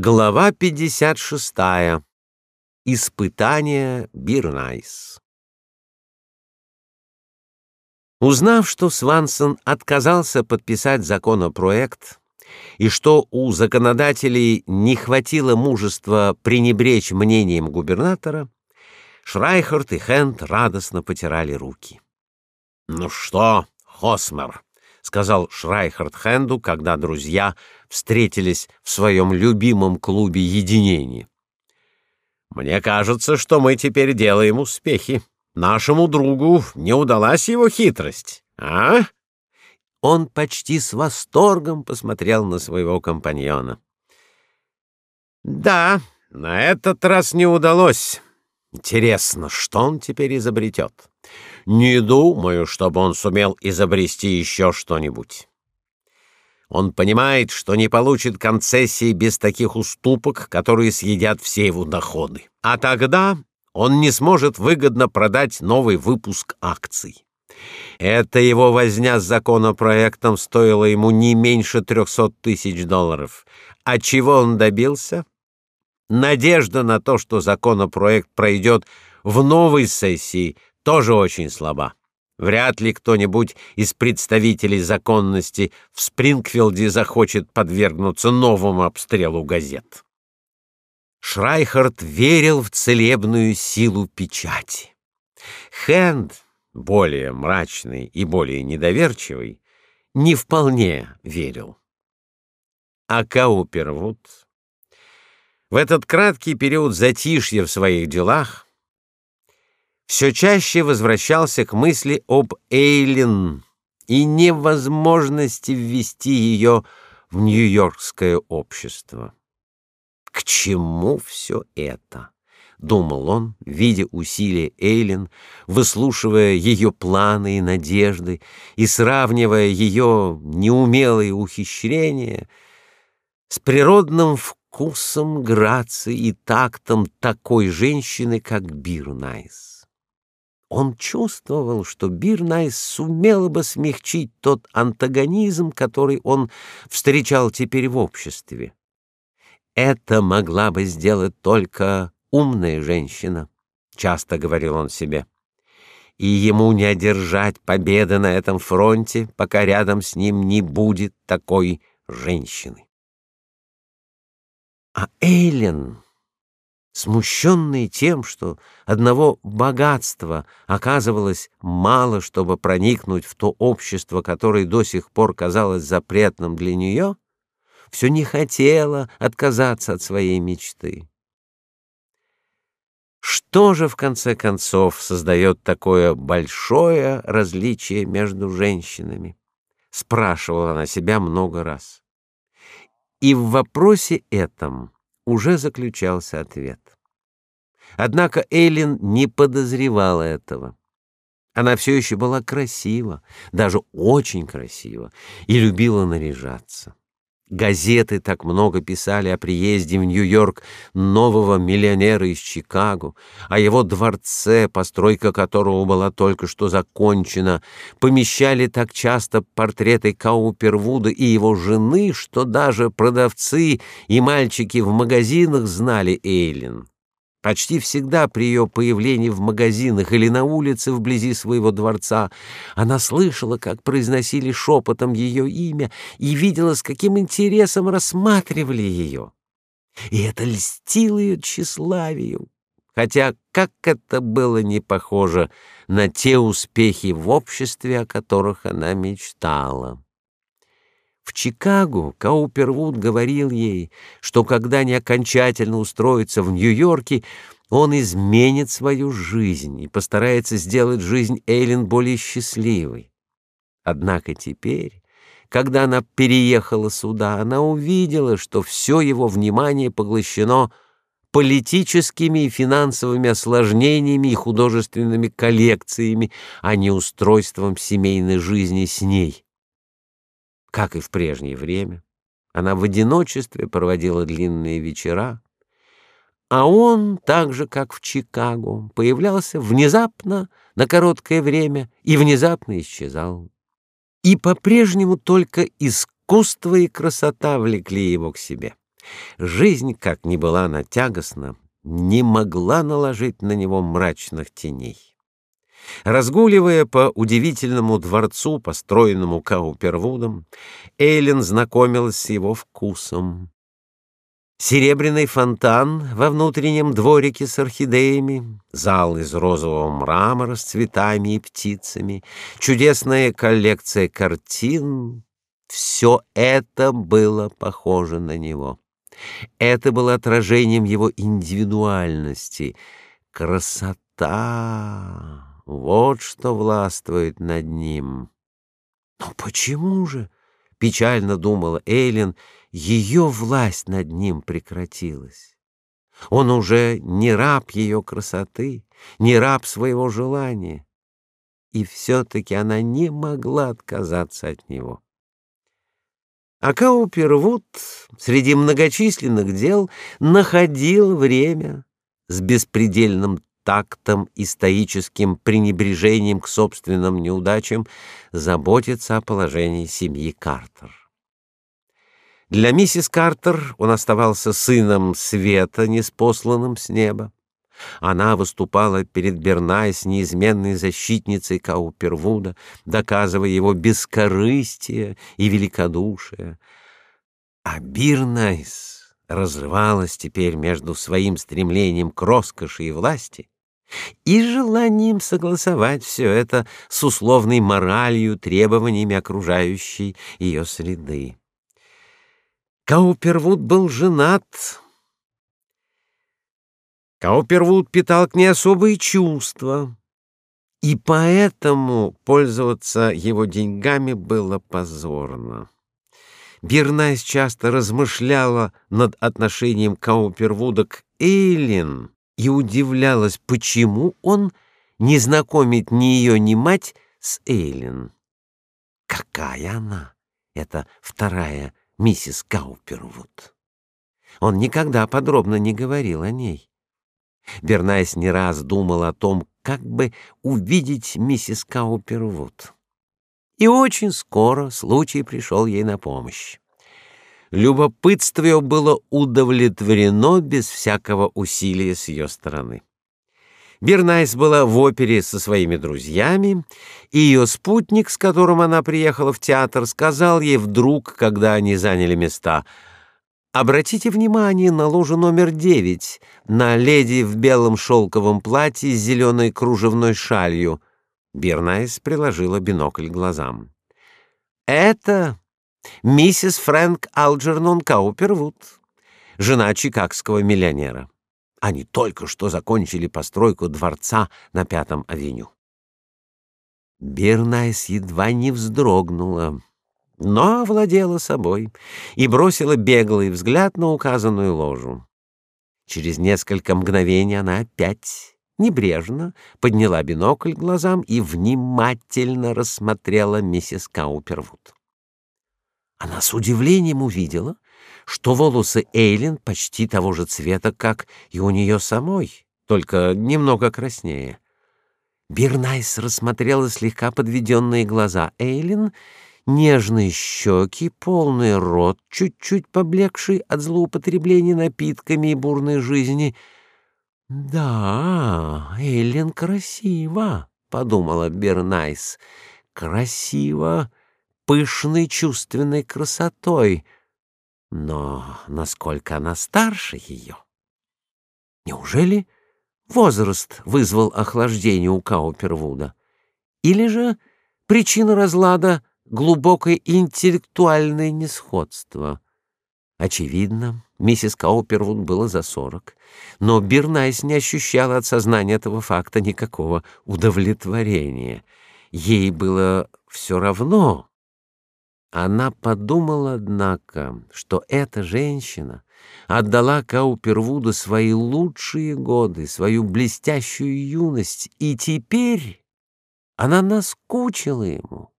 Глава 56. Испытание Бирнайс. Узнав, что Свансон отказался подписать законопроект и что у законодателей не хватило мужества пренебречь мнением губернатора, Шрайхерт и Хенд радостно потирали руки. «Ну что, Хосмер?» — сказал Шрайхерт Хенду, когда друзья встретились в своем любимом клубе единения. «Мне кажется, что мы теперь делаем успехи. Нашему другу не удалась его хитрость, а?» Он почти с восторгом посмотрел на своего компаньона. «Да, на этот раз не удалось. Интересно, что он теперь изобретет?» Не думаю, чтобы он сумел изобрести еще что-нибудь. Он понимает, что не получит концессии без таких уступок, которые съедят все его доходы. А тогда он не сможет выгодно продать новый выпуск акций. Это его возня с законопроектом стоила ему не меньше трехсот тысяч долларов. А чего он добился? Надежда на то, что законопроект пройдет в новой сессии – тоже очень слаба. Вряд ли кто-нибудь из представителей законности в Спрингфилде захочет подвергнуться новому обстрелу газет. Шрайхард верил в целебную силу печати. Хенд, более мрачный и более недоверчивый, не вполне верил. А Каупервуд в этот краткий период затишья в своих делах все чаще возвращался к мысли об Эйлин и невозможности ввести ее в нью-йоркское общество. К чему все это? думал он, видя усилия Эйлин, выслушивая ее планы и надежды и сравнивая ее неумелые ухищрения с природным вкусом, грацией и тактом такой женщины, как Бирнайс. Он чувствовал, что Бирнайс сумела бы смягчить тот антагонизм, который он встречал теперь в обществе. Это могла бы сделать только умная женщина, часто говорил он себе. И ему не одержать победы на этом фронте, пока рядом с ним не будет такой женщины. А Эйлен смущенный тем, что одного богатства оказывалось мало, чтобы проникнуть в то общество, которое до сих пор казалось запретным для нее, все не хотела отказаться от своей мечты. Что же в конце концов создает такое большое различие между женщинами? спрашивала она себя много раз. И в вопросе этом уже заключался ответ. Однако Эйлин не подозревала этого. Она все еще была красива, даже очень красива, и любила наряжаться. Газеты так много писали о приезде в Нью-Йорк нового миллионера из Чикаго, о его дворце, постройка которого была только что закончена, помещали так часто портреты Каупервуда и его жены, что даже продавцы и мальчики в магазинах знали Эйлин. Почти всегда при ее появлении в магазинах или на улице вблизи своего дворца она слышала, как произносили шепотом ее имя и видела, с каким интересом рассматривали ее. И это льстило ее тщеславию, хотя как это было не похоже на те успехи в обществе, о которых она мечтала. В Чикаго Каупервуд говорил ей, что когда они окончательно устроятся в Нью-Йорке, он изменит свою жизнь и постарается сделать жизнь Эйлин более счастливой. Однако теперь, когда она переехала сюда, она увидела, что все его внимание поглощено политическими и финансовыми осложнениями и художественными коллекциями, а не устройством семейной жизни с ней. Как и в прежнее время, она в одиночестве проводила длинные вечера, а он, так же как в Чикаго, появлялся внезапно на короткое время и внезапно исчезал. И по-прежнему только искусство и красота влекли его к себе. Жизнь, как ни была она тягостна, не могла наложить на него мрачных теней. Разгуливая по удивительному дворцу, построенному Каупервудом, Эйлин знакомилась с его вкусом. Серебряный фонтан во внутреннем дворике с орхидеями, зал из розового мрамора с цветами и птицами, чудесная коллекция картин — все это было похоже на него. Это было отражением его индивидуальности. Красота! Вот что властвует над ним. Но почему же, печально думала Эйлин, ее власть над ним прекратилась? Он уже не раб ее красоты, не раб своего желания. И все-таки она не могла отказаться от него. А Каупервуд среди многочисленных дел находил время с беспредельным тактом и стоическим пренебрежением к собственным неудачам заботиться о положении семьи Картер. Для миссис Картер он оставался сыном света, неспосланным с неба. Она выступала перед Бернайс неизменной защитницей Каупервуда, доказывая его бескорыстие и великодушие. А Бирнайс разрывалась теперь между своим стремлением к роскоши и власти и желанием согласовать все это с условной моралью, требованиями окружающей ее среды. Каупервуд был женат. Каупервуд питал к ней особые чувства, и поэтому пользоваться его деньгами было позорно. Бирнайс часто размышляла над отношением Каупервуда к Эйлин, и удивлялась, почему он не знакомит ни ее, ни мать с Эйлин. Какая она, эта вторая миссис Каупервуд? Он никогда подробно не говорил о ней. Бернайс не раз думал о том, как бы увидеть миссис Каупервуд. И очень скоро случай пришел ей на помощь. Любопытство ее было удовлетворено без всякого усилия с ее стороны. Бернайс была в опере со своими друзьями, и ее спутник, с которым она приехала в театр, сказал ей вдруг, когда они заняли места, «Обратите внимание на ложу номер девять, на леди в белом шелковом платье с зеленой кружевной шалью». Бернайс приложила бинокль к глазам. «Это миссис Фрэнк Алджернон Каупервуд, жена чикагского миллионера. Они только что закончили постройку дворца на Пятом авеню. Бирнайс едва не вздрогнула, но овладела собой и бросила беглый взгляд на указанную ложу. Через несколько мгновений она опять небрежно подняла бинокль глазам и внимательно рассмотрела миссис Каупервуд. Она с удивлением увидела, что волосы Эйлин почти того же цвета, как и у нее самой, только немного краснее. Бирнайс рассмотрела слегка подведенные глаза Эйлин, нежные щеки, полный рот, чуть-чуть поблекший от злоупотребления напитками и бурной жизни. «Да, Эйлин красива», — подумала Бирнайс, — красива пышной чувственной красотой. Но насколько она старше ее? Неужели возраст вызвал охлаждение у Каупервуда? Или же причина разлада — глубокое интеллектуальное несходство? Очевидно, миссис Каупервуд было за сорок, но Бирнайс не ощущала от сознания этого факта никакого удовлетворения. Ей было все равно, она подумала, однако, что эта женщина отдала Каупервуду свои лучшие годы, свою блестящую юность, и теперь она наскучила ему.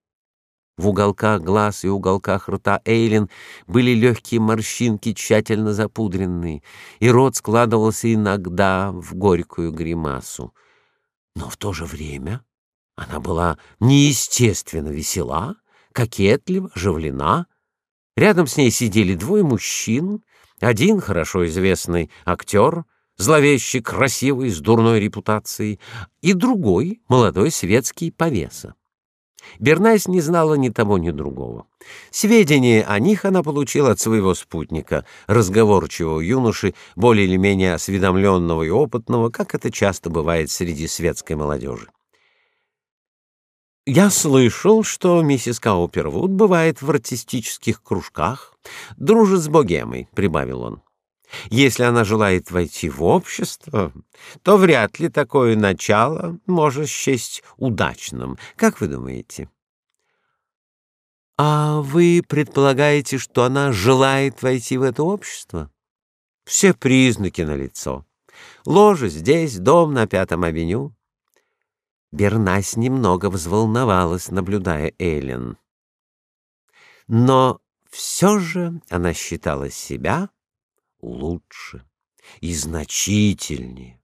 В уголках глаз и уголках рта Эйлин были легкие морщинки, тщательно запудренные, и рот складывался иногда в горькую гримасу. Но в то же время она была неестественно весела, кокетлива, оживлена. Рядом с ней сидели двое мужчин, Один хорошо известный актер, зловеще красивый, с дурной репутацией, и другой молодой светский повеса. Бернайс не знала ни того, ни другого. Сведения о них она получила от своего спутника, разговорчивого юноши, более или менее осведомленного и опытного, как это часто бывает среди светской молодежи. «Я слышал, что миссис Каупервуд бывает в артистических кружках, дружит с богемой», — прибавил он. «Если она желает войти в общество, то вряд ли такое начало может счесть удачным. Как вы думаете?» «А вы предполагаете, что она желает войти в это общество?» «Все признаки налицо. Ложа здесь, дом на Пятом авеню». Бернась немного взволновалась, наблюдая Эллен. Но все же она считала себя лучше и значительнее.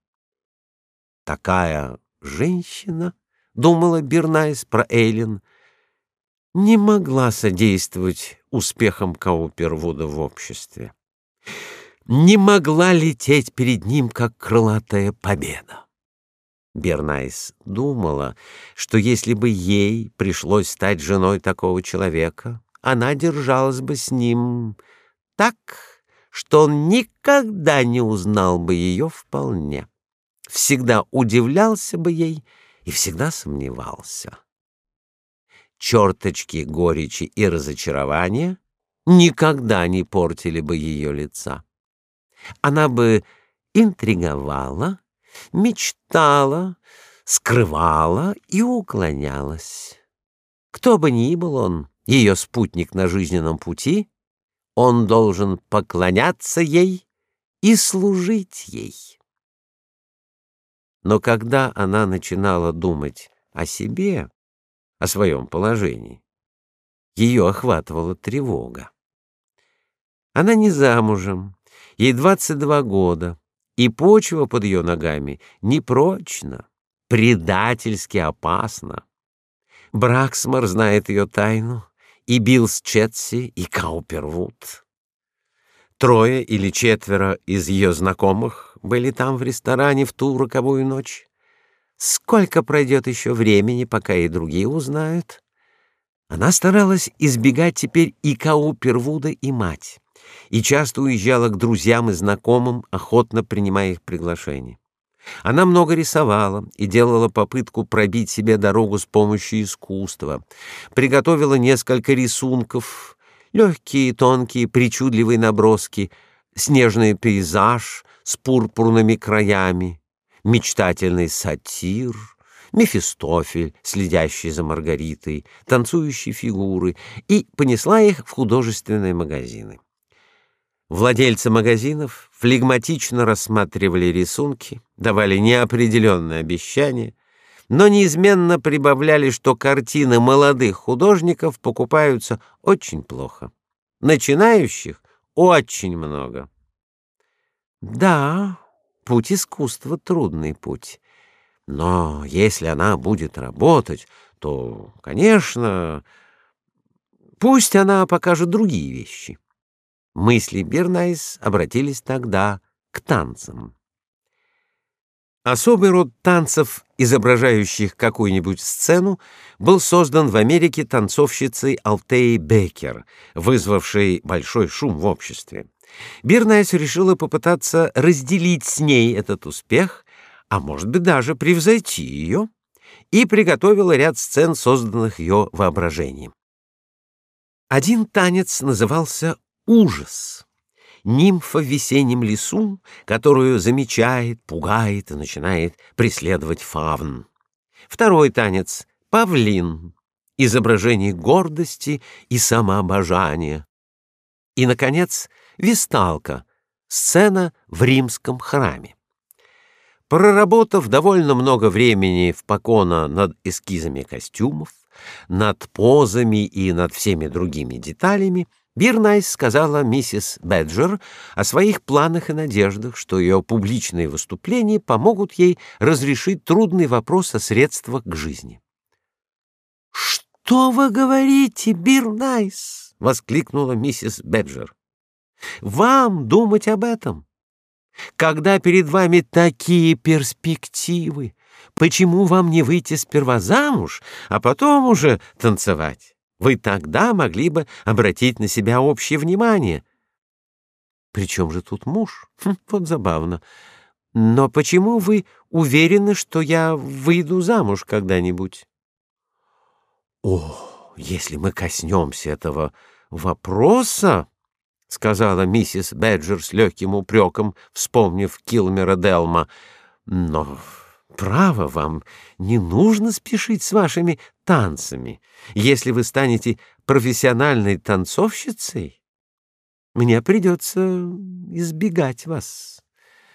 Такая женщина, думала Бернайс про Эйлин, не могла содействовать успехам Каупервуда в обществе. Не могла лететь перед ним, как крылатая победа. Бернайс думала, что если бы ей пришлось стать женой такого человека, она держалась бы с ним так, что он никогда не узнал бы ее вполне. Всегда удивлялся бы ей и всегда сомневался. Черточки горечи и разочарования никогда не портили бы ее лица. Она бы интриговала, мечтала, скрывала и уклонялась. Кто бы ни был он, ее спутник на жизненном пути, он должен поклоняться ей и служить ей. Но когда она начинала думать о себе, о своем положении, ее охватывала тревога. Она не замужем, ей 22 года, и почва под ее ногами непрочна, предательски опасна. Браксмар знает ее тайну, и Билс Чедси, и Каупервуд. Трое или четверо из ее знакомых были там в ресторане в ту роковую ночь. Сколько пройдет еще времени, пока и другие узнают? Она старалась избегать теперь и Каупервуда, и мать и часто уезжала к друзьям и знакомым, охотно принимая их приглашения. Она много рисовала и делала попытку пробить себе дорогу с помощью искусства. Приготовила несколько рисунков, легкие, тонкие, причудливые наброски, снежный пейзаж с пурпурными краями, мечтательный сатир, Мефистофель, следящий за Маргаритой, танцующие фигуры, и понесла их в художественные магазины. Владельцы магазинов флегматично рассматривали рисунки, давали неопределенные обещания, но неизменно прибавляли, что картины молодых художников покупаются очень плохо. Начинающих очень много. Да, путь искусства трудный путь. Но если она будет работать, то, конечно, пусть она покажет другие вещи. Мысли Бернайс обратились тогда к танцам. Особый род танцев, изображающих какую-нибудь сцену, был создан в Америке танцовщицей Алтеей Беккер, вызвавшей большой шум в обществе. Бернайс решила попытаться разделить с ней этот успех, а может быть даже превзойти ее, и приготовила ряд сцен, созданных ее воображением. Один танец назывался ужас. Нимфа в весеннем лесу, которую замечает, пугает и начинает преследовать фавн. Второй танец — павлин, изображение гордости и самообожания. И, наконец, висталка, сцена в римском храме. Проработав довольно много времени в покона над эскизами костюмов, над позами и над всеми другими деталями, Бирнайс сказала миссис Бэджер о своих планах и надеждах, что ее публичные выступления помогут ей разрешить трудный вопрос о средствах к жизни. «Что вы говорите, Бирнайс?» — воскликнула миссис Бэджер. Вам думать об этом. Когда перед вами такие перспективы, почему вам не выйти сперва замуж, а потом уже танцевать? Вы тогда могли бы обратить на себя общее внимание. Причем же тут муж? Хм, вот забавно. Но почему вы уверены, что я выйду замуж когда-нибудь? О, если мы коснемся этого вопроса, — сказала миссис Бэджер с легким упреком, вспомнив Килмера Делма. «Но, право, вам не нужно спешить с вашими танцами. Если вы станете профессиональной танцовщицей, мне придется избегать вас,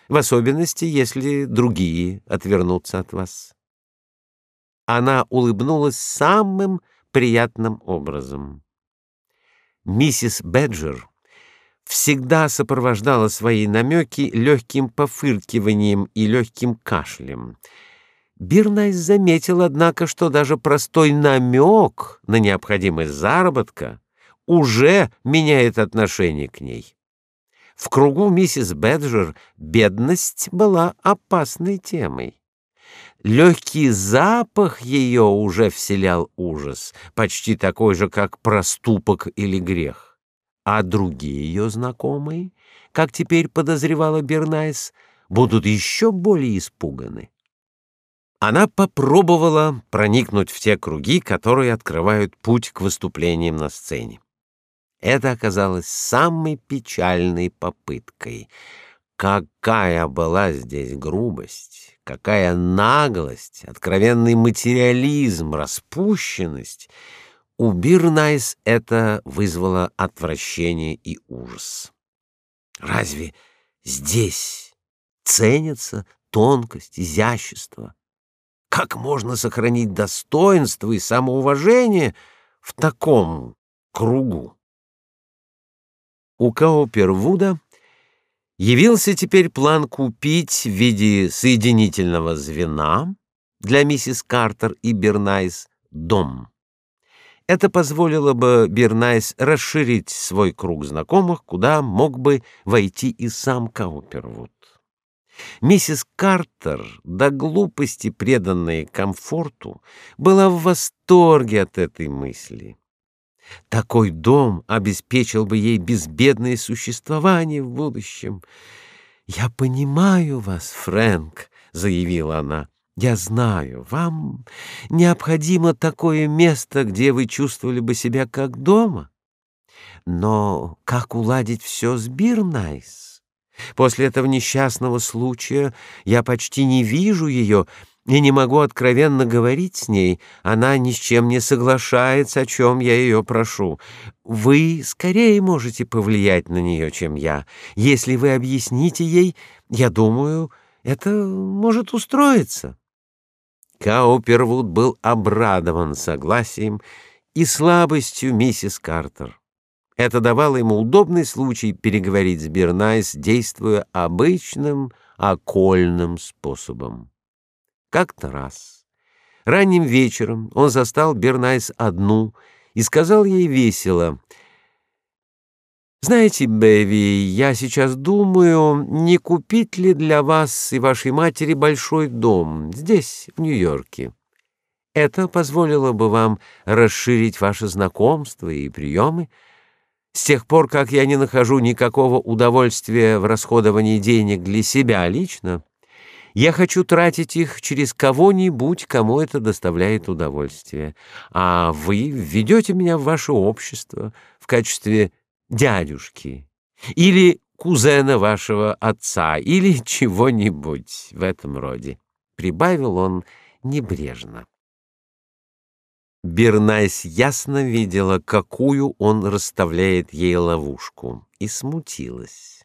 в особенности, если другие отвернутся от вас». Она улыбнулась самым приятным образом. Миссис Бэджер всегда сопровождала свои намеки легким пофыркиванием и легким кашлем. Бирнайс заметил, однако, что даже простой намек на необходимость заработка уже меняет отношение к ней. В кругу миссис Бэджер бедность была опасной темой. Легкий запах ее уже вселял ужас, почти такой же, как проступок или грех а другие ее знакомые, как теперь подозревала Бернайс, будут еще более испуганы. Она попробовала проникнуть в те круги, которые открывают путь к выступлениям на сцене. Это оказалось самой печальной попыткой. Какая была здесь грубость, какая наглость, откровенный материализм, распущенность — у Бирнайс это вызвало отвращение и ужас. Разве здесь ценится тонкость, изящество? Как можно сохранить достоинство и самоуважение в таком кругу? У Каупервуда явился теперь план купить в виде соединительного звена для миссис Картер и Бернайс дом. Это позволило бы Бернайс расширить свой круг знакомых, куда мог бы войти и сам Каупервуд. Миссис Картер, до глупости преданная комфорту, была в восторге от этой мысли. Такой дом обеспечил бы ей безбедное существование в будущем. «Я понимаю вас, Фрэнк», — заявила она. Я знаю, вам необходимо такое место, где вы чувствовали бы себя как дома. Но как уладить все с Бирнайс? После этого несчастного случая я почти не вижу ее и не могу откровенно говорить с ней. Она ни с чем не соглашается, о чем я ее прошу. Вы скорее можете повлиять на нее, чем я. Если вы объясните ей, я думаю, это может устроиться. Каупервуд был обрадован согласием и слабостью миссис Картер. Это давало ему удобный случай переговорить с Бернайс, действуя обычным окольным способом. Как-то раз, ранним вечером, он застал Бернайс одну и сказал ей весело — знаете, Бэви, я сейчас думаю, не купить ли для вас и вашей матери большой дом здесь, в Нью-Йорке. Это позволило бы вам расширить ваше знакомство и приемы. С тех пор, как я не нахожу никакого удовольствия в расходовании денег для себя лично, я хочу тратить их через кого-нибудь, кому это доставляет удовольствие. А вы введете меня в ваше общество в качестве дядюшки или кузена вашего отца или чего-нибудь в этом роде, прибавил он небрежно. Бернайс ясно видела, какую он расставляет ей ловушку, и смутилась.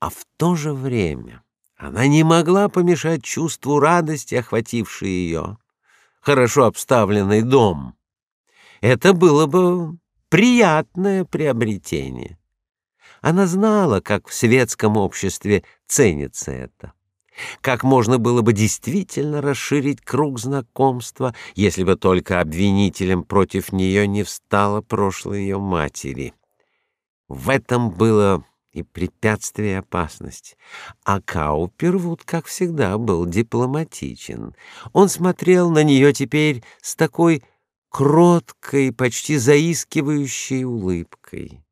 А в то же время она не могла помешать чувству радости, охватившей ее. Хорошо обставленный дом. Это было бы приятное приобретение. Она знала, как в светском обществе ценится это. Как можно было бы действительно расширить круг знакомства, если бы только обвинителем против нее не встала прошлое ее матери. В этом было и препятствие, и опасность. А Каупервуд, как всегда, был дипломатичен. Он смотрел на нее теперь с такой кроткой, почти заискивающей улыбкой.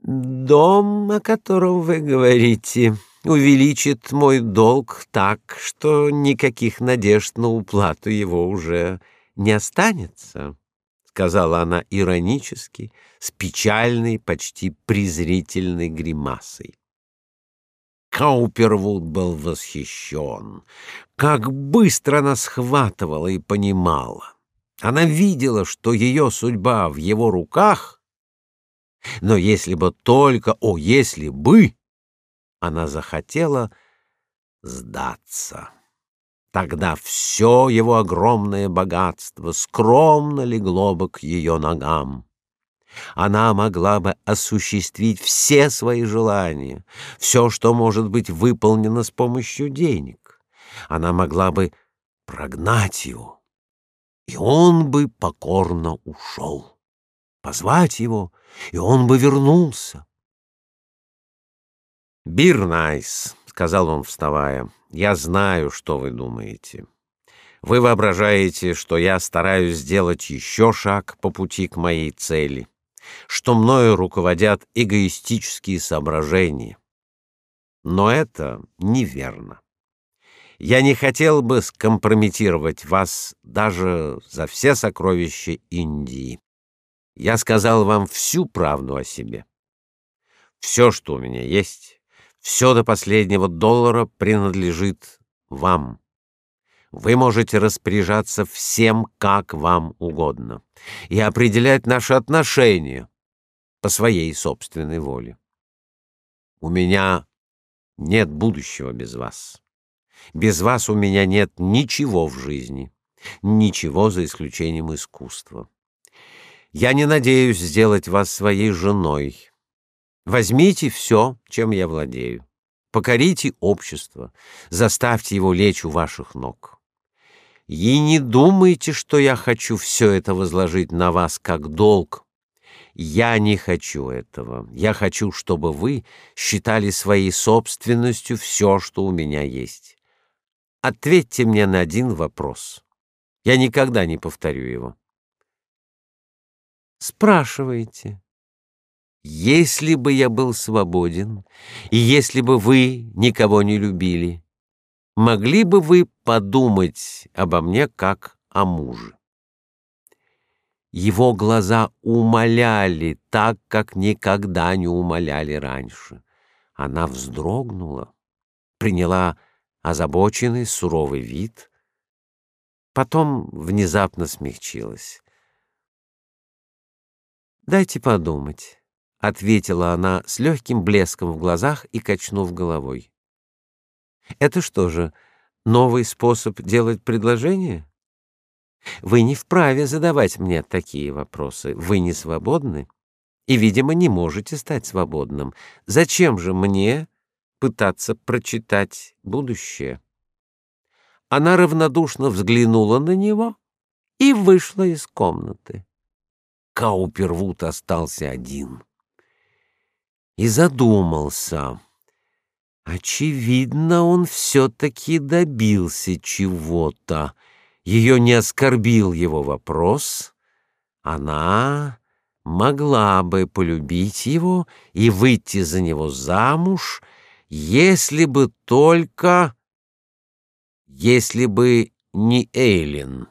«Дом, о котором вы говорите, увеличит мой долг так, что никаких надежд на уплату его уже не останется», — сказала она иронически, с печальной, почти презрительной гримасой. Каупервуд был восхищен. Как быстро она схватывала и понимала. Она видела, что ее судьба в его руках, но если бы только, о, если бы, она захотела сдаться. Тогда все его огромное богатство скромно легло бы к ее ногам она могла бы осуществить все свои желания, все, что может быть выполнено с помощью денег. Она могла бы прогнать его, и он бы покорно ушел. Позвать его, и он бы вернулся. «Бирнайс», — сказал он, вставая, — «я знаю, что вы думаете». Вы воображаете, что я стараюсь сделать еще шаг по пути к моей цели что мною руководят эгоистические соображения. Но это неверно. Я не хотел бы скомпрометировать вас даже за все сокровища Индии. Я сказал вам всю правду о себе. Все, что у меня есть, все до последнего доллара принадлежит вам. Вы можете распоряжаться всем, как вам угодно, и определять наши отношения по своей собственной воле. У меня нет будущего без вас. Без вас у меня нет ничего в жизни, ничего за исключением искусства. Я не надеюсь сделать вас своей женой. Возьмите все, чем я владею. Покорите общество, заставьте его лечь у ваших ног. И не думайте, что я хочу все это возложить на вас как долг. Я не хочу этого. Я хочу, чтобы вы считали своей собственностью все, что у меня есть. Ответьте мне на один вопрос. Я никогда не повторю его. Спрашивайте. Если бы я был свободен, и если бы вы никого не любили, могли бы вы подумать обо мне как о муже? Его глаза умоляли так, как никогда не умоляли раньше. Она вздрогнула, приняла озабоченный, суровый вид, потом внезапно смягчилась. «Дайте подумать», — ответила она с легким блеском в глазах и качнув головой. Это что же, новый способ делать предложение? Вы не вправе задавать мне такие вопросы. Вы не свободны и, видимо, не можете стать свободным. Зачем же мне пытаться прочитать будущее? Она равнодушно взглянула на него и вышла из комнаты. Каупервуд остался один и задумался. Очевидно, он все-таки добился чего-то. Ее не оскорбил его вопрос. Она могла бы полюбить его и выйти за него замуж, если бы только... если бы не Эйлин.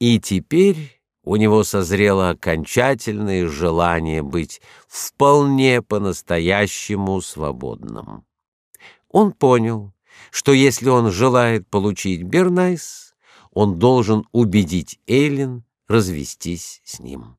И теперь у него созрело окончательное желание быть вполне по-настоящему свободным. Он понял, что если он желает получить Бернайс, он должен убедить Эйлин развестись с ним.